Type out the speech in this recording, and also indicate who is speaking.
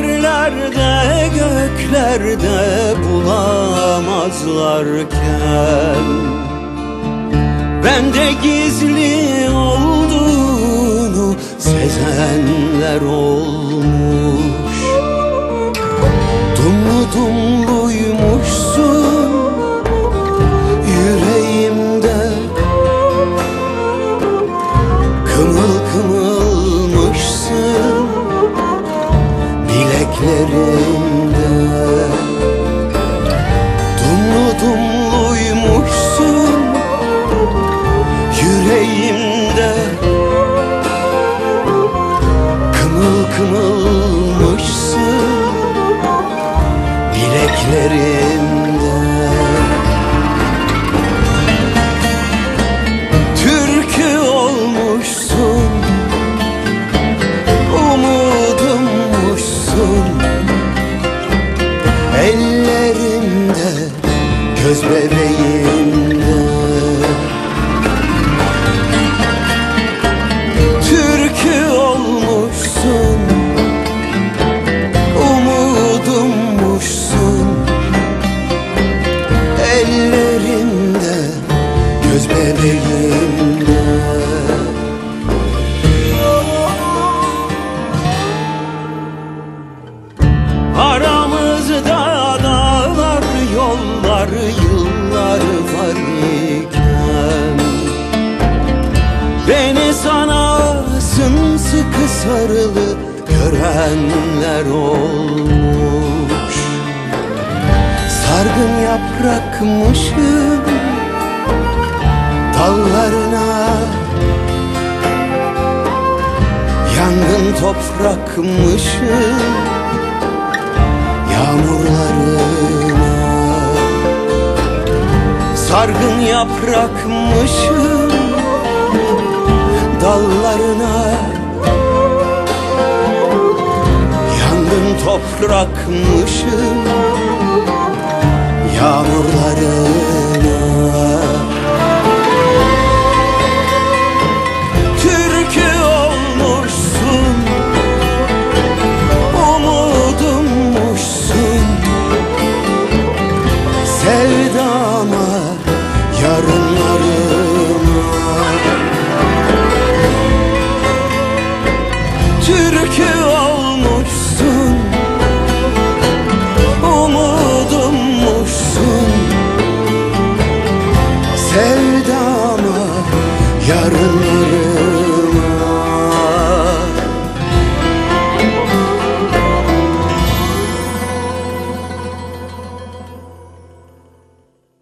Speaker 1: yerlerde göklerde bulamazlarken Bende gizli olduğunu sezenler olmuş. Dumlu dumluymuşsun yüreğimde. Kımıl kımılmışsın bileklerimde kımılmışsın bileklerimde Türkü olmuşsun Umudummuşsun Ellerimde Göz bebeğimde Beni sana sımsıkı sarılı görenler olmuş. Sargın yaprakmışım dallarına. Yangın toprakmışım yağmurlarına. Sargın yaprakmışım bırakmışım Yağmurlarına sevda.